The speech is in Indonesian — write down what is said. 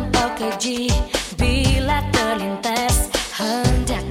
dalam OKG Bila terlintas hendak